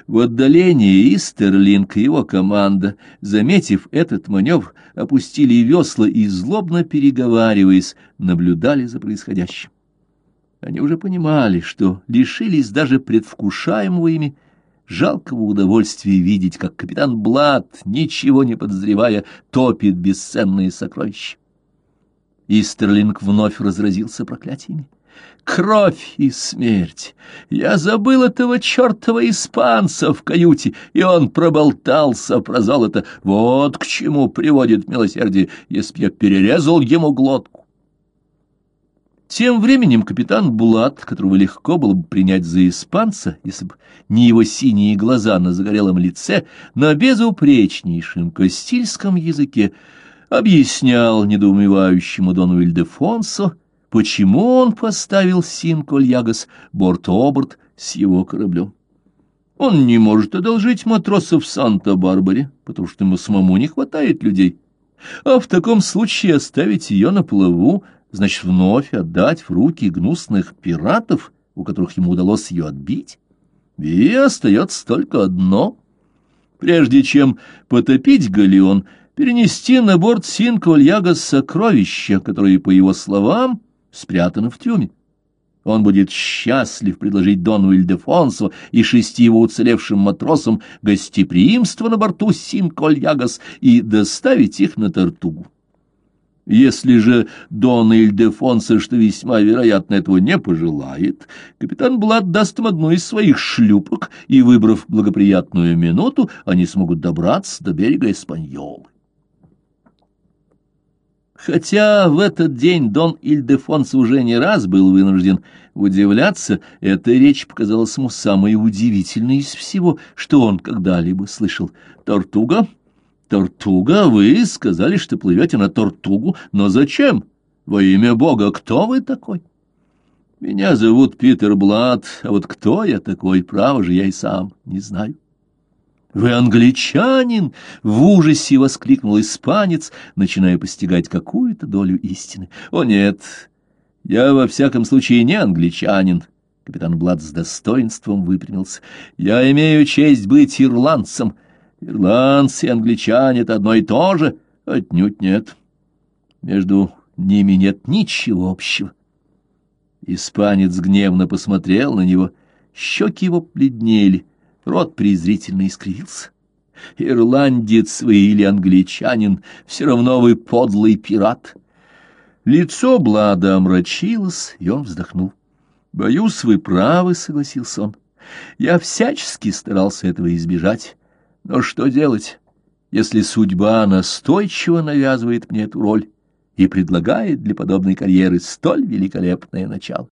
В отдалении Истерлинг и его команда, заметив этот маневр, опустили весла и, злобно переговариваясь, наблюдали за происходящим. Они уже понимали, что лишились даже предвкушаемого ими жалкого удовольствия видеть, как капитан Блад, ничего не подозревая, топит бесценные сокровища. Истерлинг вновь разразился проклятиями. Кровь и смерть! Я забыл этого чертова испанца в каюте, и он проболтался про золото. Вот к чему приводит милосердие, если я перерезал ему глотку. Тем временем капитан Булат, которого легко было бы принять за испанца, если бы не его синие глаза на загорелом лице, на безупречнейшем кастильском языке, объяснял недоумевающему Дону Ильдефонсо, почему он поставил Синкольягас борт-оборт с его кораблем. Он не может одолжить матросов в Санта-Барбаре, потому что ему самому не хватает людей. А в таком случае оставить ее на плаву значит, вновь отдать в руки гнусных пиратов, у которых ему удалось ее отбить? И остается только одно. Прежде чем потопить галеон, перенести на борт Синквальяга сокровища, которые, по его словам, спрятаны в трюме. Он будет счастлив предложить Дону Ильдефонсо и шести его уцелевшим матросам гостеприимство на борту Синкольягас и доставить их на Тартугу. Если же Дон Ильдефонсо, что весьма вероятно, этого не пожелает, капитан Блад даст им одну из своих шлюпок, и, выбрав благоприятную минуту, они смогут добраться до берега Испаньолы. Хотя в этот день Дон Ильдефонсо уже не раз был вынужден удивляться, эта речь показалась ему самой удивительной из всего, что он когда-либо слышал. «Тортуга?» «Тортуга? Вы сказали, что плывете на Тортугу, но зачем? Во имя Бога, кто вы такой?» «Меня зовут Питер Блад, а вот кто я такой, право же, я и сам не знаю». «Вы англичанин!» — в ужасе воскликнул испанец, начиная постигать какую-то долю истины. «О, нет, я во всяком случае не англичанин». Капитан Блад с достоинством выпрямился. «Я имею честь быть ирландцем, Ирландцы и англичане — это одно и то же? Отнюдь нет. Между ними нет ничего общего. Испанец гневно посмотрел на него, щеки его бледнели, рот презрительно искривился. Ирландец вы или англичанин, все равно вы подлый пират. Лицо Блада омрачилось, и он вздохнул. «Боюсь, вы правы», — согласился он. «Я всячески старался этого избежать». Но что делать, если судьба настойчиво навязывает мне эту роль и предлагает для подобной карьеры столь великолепное начало?